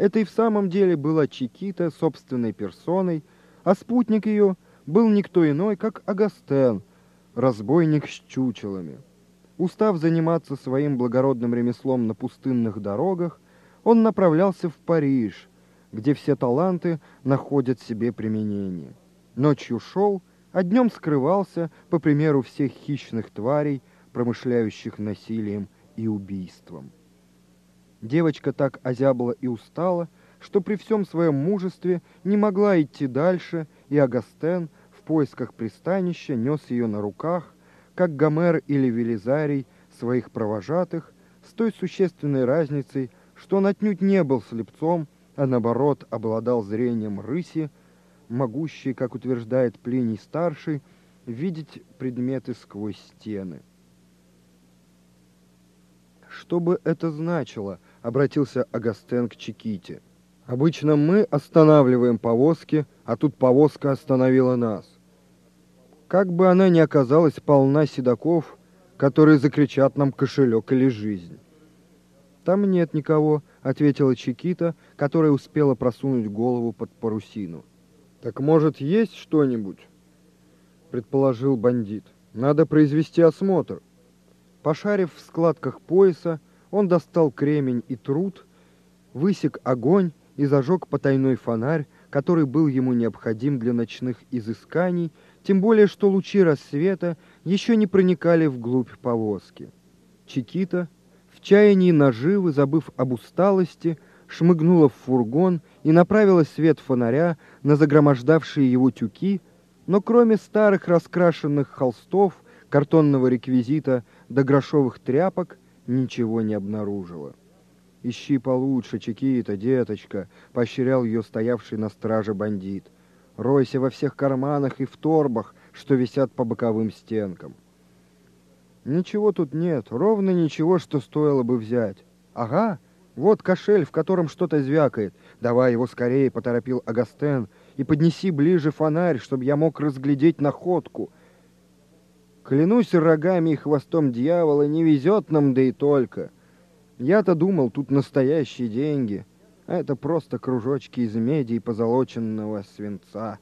Это и в самом деле была Чикита собственной персоной, а спутник ее был никто иной, как Агастен, разбойник с чучелами. Устав заниматься своим благородным ремеслом на пустынных дорогах, он направлялся в Париж, где все таланты находят себе применение. Ночью шел, а днем скрывался, по примеру всех хищных тварей, промышляющих насилием и убийством. Девочка так озябла и устала, что при всем своем мужестве не могла идти дальше, и Агастен в поисках пристанища нес ее на руках, как Гомер или Велизарий своих провожатых, с той существенной разницей, что он отнюдь не был слепцом, а наоборот обладал зрением рыси, могущей, как утверждает Плиний-старший, видеть предметы сквозь стены. Что бы это значило –— обратился Агастен к Чиките. «Обычно мы останавливаем повозки, а тут повозка остановила нас. Как бы она ни оказалась полна седаков, которые закричат нам кошелек или жизнь». «Там нет никого», — ответила Чикита, которая успела просунуть голову под парусину. «Так, может, есть что-нибудь?» — предположил бандит. «Надо произвести осмотр». Пошарив в складках пояса, он достал кремень и труд, высек огонь и зажег потайной фонарь, который был ему необходим для ночных изысканий, тем более что лучи рассвета еще не проникали вглубь повозки. Чикита, в чаянии наживы, забыв об усталости, шмыгнула в фургон и направила свет фонаря на загромождавшие его тюки, но кроме старых раскрашенных холстов, картонного реквизита до грошовых тряпок, ничего не обнаружила. «Ищи получше, Чикита, деточка», — поощрял ее стоявший на страже бандит. «Ройся во всех карманах и в торбах, что висят по боковым стенкам». «Ничего тут нет, ровно ничего, что стоило бы взять». «Ага, вот кошель, в котором что-то звякает. Давай его скорее», — поторопил Агастен, «и поднеси ближе фонарь, чтобы я мог разглядеть находку». Клянусь рогами и хвостом дьявола, не везет нам, да и только. Я-то думал, тут настоящие деньги, а это просто кружочки из меди и позолоченного свинца.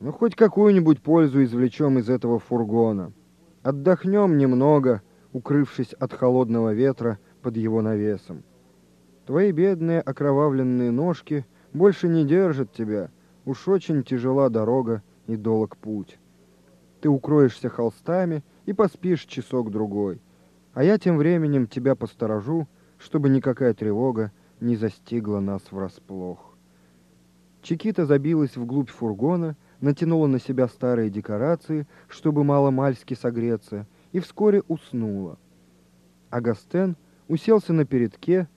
Ну, хоть какую-нибудь пользу извлечем из этого фургона. Отдохнем немного, укрывшись от холодного ветра под его навесом. Твои бедные окровавленные ножки больше не держат тебя. Уж очень тяжела дорога и долг путь. Ты укроешься холстами и поспишь часок-другой. А я тем временем тебя посторожу, чтобы никакая тревога не застигла нас врасплох. Чикита забилась вглубь фургона, натянула на себя старые декорации, чтобы мало-мальски согреться, и вскоре уснула. Агастен уселся на передке,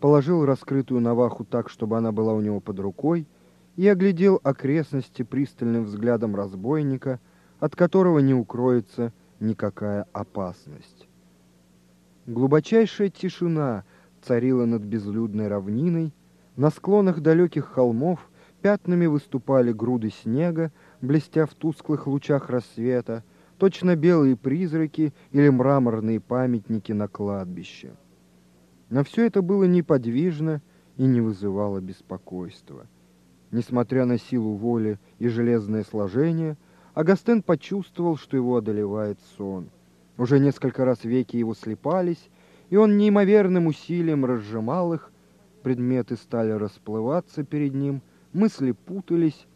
положил раскрытую наваху так, чтобы она была у него под рукой, и оглядел окрестности пристальным взглядом разбойника — от которого не укроется никакая опасность. Глубочайшая тишина царила над безлюдной равниной, на склонах далеких холмов пятнами выступали груды снега, блестя в тусклых лучах рассвета, точно белые призраки или мраморные памятники на кладбище. Но все это было неподвижно и не вызывало беспокойства. Несмотря на силу воли и железное сложение – Агастен почувствовал, что его одолевает сон. Уже несколько раз веки его слепались, и он неимоверным усилием разжимал их, предметы стали расплываться перед ним, мысли путались,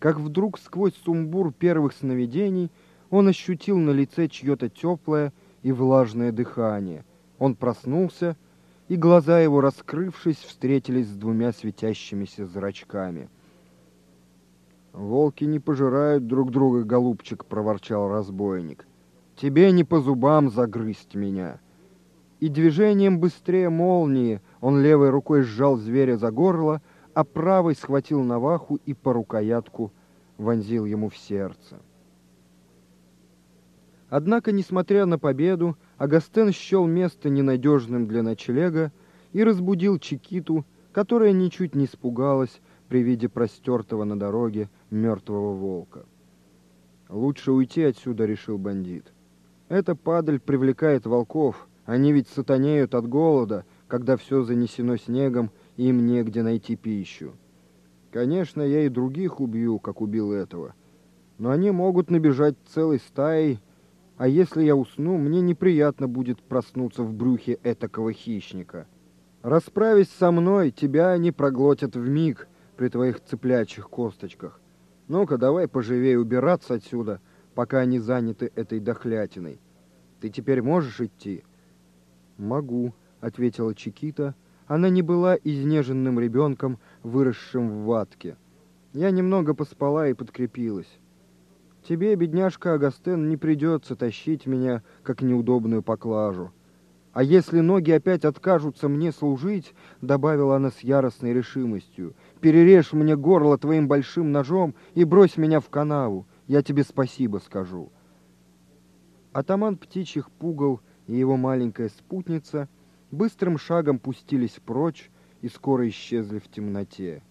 как вдруг сквозь сумбур первых сновидений он ощутил на лице чье-то теплое и влажное дыхание. Он проснулся, и глаза его, раскрывшись, встретились с двумя светящимися зрачками — «Волки не пожирают друг друга, голубчик», — проворчал разбойник. «Тебе не по зубам загрызть меня». И движением быстрее молнии он левой рукой сжал зверя за горло, а правой схватил Наваху и по рукоятку вонзил ему в сердце. Однако, несмотря на победу, Агастен счел место ненадежным для ночлега и разбудил Чикиту, которая ничуть не испугалась, при виде простертого на дороге мертвого волка. «Лучше уйти отсюда», — решил бандит. «Эта падаль привлекает волков, они ведь сатанеют от голода, когда все занесено снегом им негде найти пищу. Конечно, я и других убью, как убил этого. Но они могут набежать целой стаей, а если я усну, мне неприятно будет проснуться в брюхе этакого хищника. Расправясь со мной, тебя они проглотят в миг при твоих цыплячьих косточках. Ну-ка, давай поживее убираться отсюда, пока они заняты этой дохлятиной. Ты теперь можешь идти? Могу, ответила Чикита. Она не была изнеженным ребенком, выросшим в ватке. Я немного поспала и подкрепилась. Тебе, бедняжка Агастен, не придется тащить меня, как неудобную поклажу. А если ноги опять откажутся мне служить, добавила она с яростной решимостью, перережь мне горло твоим большим ножом и брось меня в канаву, я тебе спасибо скажу. Атаман птичьих пугал и его маленькая спутница быстрым шагом пустились прочь и скоро исчезли в темноте.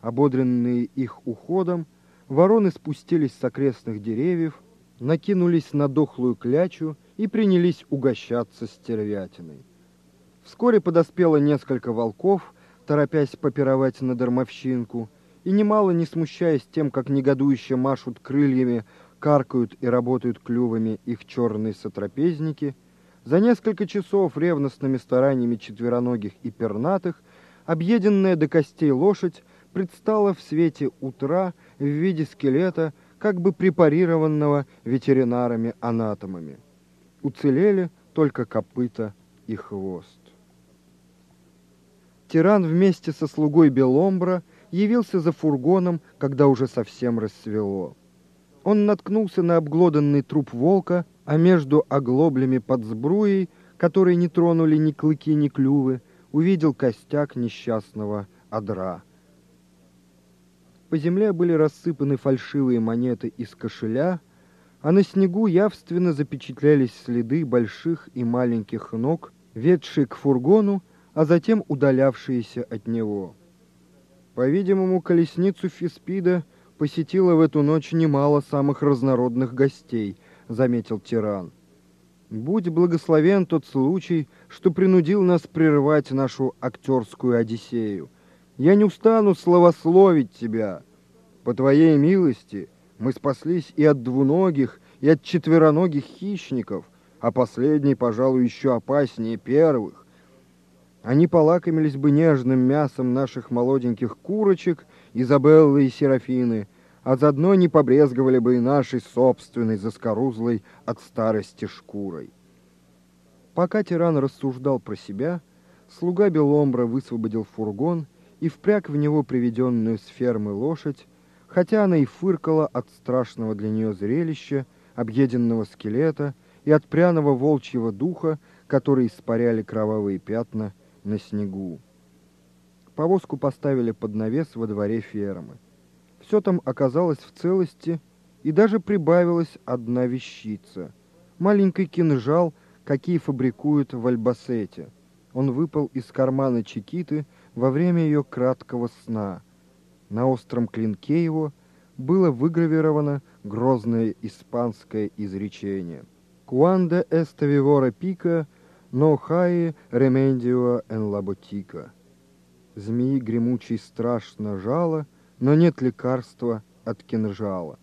Ободренные их уходом, Вороны спустились с окрестных деревьев, накинулись на дохлую клячу и принялись угощаться стервятиной. Вскоре подоспело несколько волков, торопясь попировать на дармовщинку, и немало не смущаясь тем, как негодующе машут крыльями, каркают и работают клювами их черные сотрапезники, за несколько часов ревностными стараниями четвероногих и пернатых, объеденная до костей лошадь предстала в свете утра в виде скелета, как бы препарированного ветеринарами-анатомами. Уцелели только копыта и хвост. Тиран вместе со слугой Беломбра явился за фургоном, когда уже совсем рассвело. Он наткнулся на обглоданный труп волка, а между оглоблями под сбруей, которые не тронули ни клыки, ни клювы, увидел костяк несчастного одра — по земле были рассыпаны фальшивые монеты из кошеля, а на снегу явственно запечатлялись следы больших и маленьких ног, ведшие к фургону, а затем удалявшиеся от него. По-видимому, колесницу Фиспида посетило в эту ночь немало самых разнородных гостей, заметил тиран. Будь благословен тот случай, что принудил нас прервать нашу актерскую Одиссею. Я не устану славословить тебя. По твоей милости мы спаслись и от двуногих, и от четвероногих хищников, а последний, пожалуй, еще опаснее первых. Они полакомились бы нежным мясом наших молоденьких курочек, Изабеллы и Серафины, а заодно не побрезговали бы и нашей собственной заскорузлой от старости шкурой. Пока тиран рассуждал про себя, слуга Беломбра высвободил фургон и впряг в него приведенную с фермы лошадь, хотя она и фыркала от страшного для нее зрелища, объеденного скелета и от пряного волчьего духа, который испаряли кровавые пятна на снегу. Повозку поставили под навес во дворе фермы. Все там оказалось в целости, и даже прибавилась одна вещица. Маленький кинжал, какие фабрикуют в Альбасете. Он выпал из кармана Чикиты, во время ее краткого сна. На остром клинке его было выгравировано грозное испанское изречение «Quando esta vivora pica, hae remendio en la botica» «Змеи гремучий страшно жало, но нет лекарства от кинжала».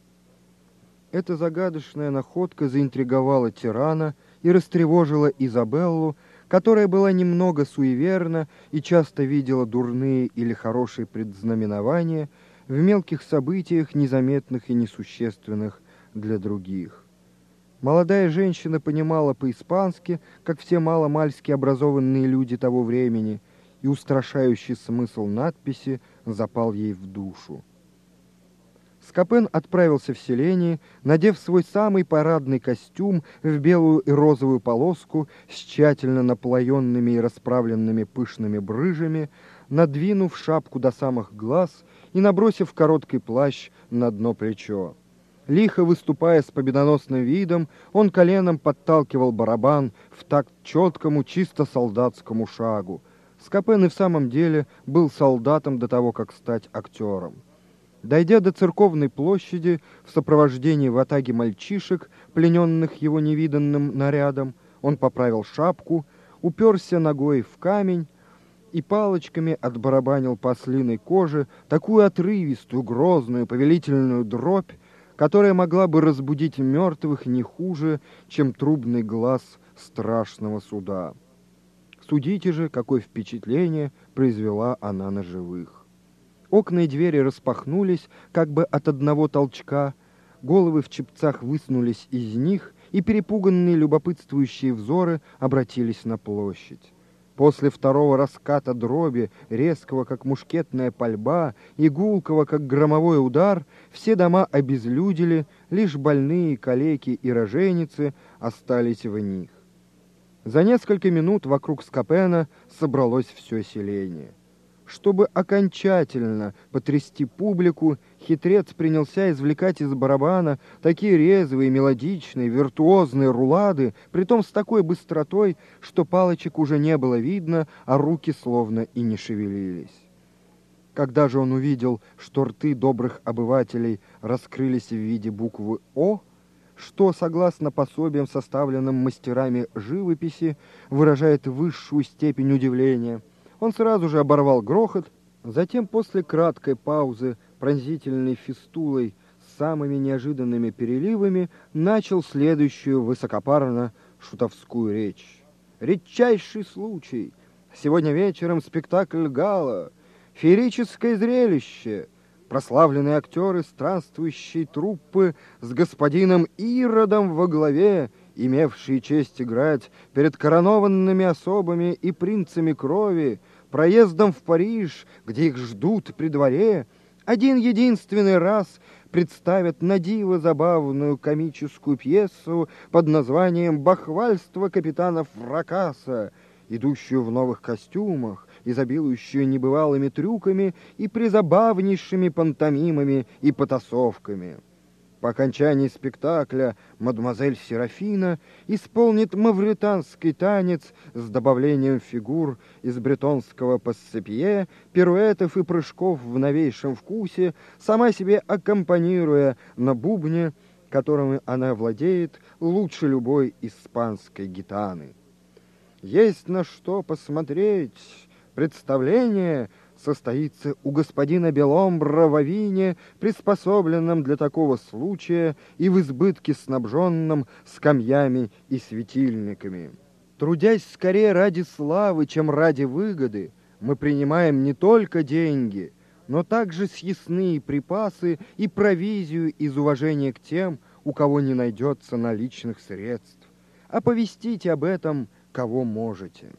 Эта загадочная находка заинтриговала тирана и растревожила Изабеллу, которая была немного суеверна и часто видела дурные или хорошие предзнаменования в мелких событиях, незаметных и несущественных для других. Молодая женщина понимала по-испански, как все маломальски образованные люди того времени, и устрашающий смысл надписи запал ей в душу. Скопен отправился в селение, надев свой самый парадный костюм в белую и розовую полоску с тщательно наплоенными и расправленными пышными брыжами, надвинув шапку до самых глаз и набросив короткий плащ на одно плечо. Лихо выступая с победоносным видом, он коленом подталкивал барабан в такт четкому, чисто солдатскому шагу. Скопен и в самом деле был солдатом до того, как стать актером. Дойдя до церковной площади в сопровождении ватаги мальчишек, плененных его невиданным нарядом, он поправил шапку, уперся ногой в камень и палочками отбарабанил по слиной коже такую отрывистую, грозную, повелительную дробь, которая могла бы разбудить мертвых не хуже, чем трубный глаз страшного суда. Судите же, какое впечатление произвела она на живых. Окна и двери распахнулись, как бы от одного толчка, головы в чепцах высунулись из них, и перепуганные любопытствующие взоры обратились на площадь. После второго раската дроби, резкого, как мушкетная пальба, игулкого, как громовой удар, все дома обезлюдили, лишь больные калеки и роженицы остались в них. За несколько минут вокруг Скопена собралось все селение. Чтобы окончательно потрясти публику, хитрец принялся извлекать из барабана такие резвые, мелодичные, виртуозные рулады, притом с такой быстротой, что палочек уже не было видно, а руки словно и не шевелились. Когда же он увидел, что рты добрых обывателей раскрылись в виде буквы «О», что, согласно пособиям, составленным мастерами живописи, выражает высшую степень удивления – он сразу же оборвал грохот, затем после краткой паузы, пронзительной фистулой с самыми неожиданными переливами, начал следующую высокопарно шутовскую речь. «Редчайший случай! Сегодня вечером спектакль «Гала», феерическое зрелище!» прославленные актеры странствующей труппы с господином Иродом во главе имевшие честь играть перед коронованными особами и принцами крови, проездом в Париж, где их ждут при дворе, один единственный раз представят на диво забавную комическую пьесу под названием «Бахвальство капитана Фракаса», идущую в новых костюмах, изобилующую небывалыми трюками и призабавнейшими пантомимами и потасовками. По окончании спектакля мадемуазель Серафина исполнит мавританский танец с добавлением фигур из бретонского пассепье, пируэтов и прыжков в новейшем вкусе, сама себе аккомпанируя на бубне, которым она владеет лучше любой испанской гитаны. Есть на что посмотреть. Представление — состоится у господина Беломбра в Авине, приспособленном для такого случая и в избытке снабженном скамьями и светильниками. Трудясь скорее ради славы, чем ради выгоды, мы принимаем не только деньги, но также съестные припасы и провизию из уважения к тем, у кого не найдется наличных средств. Оповестите об этом, кого можете.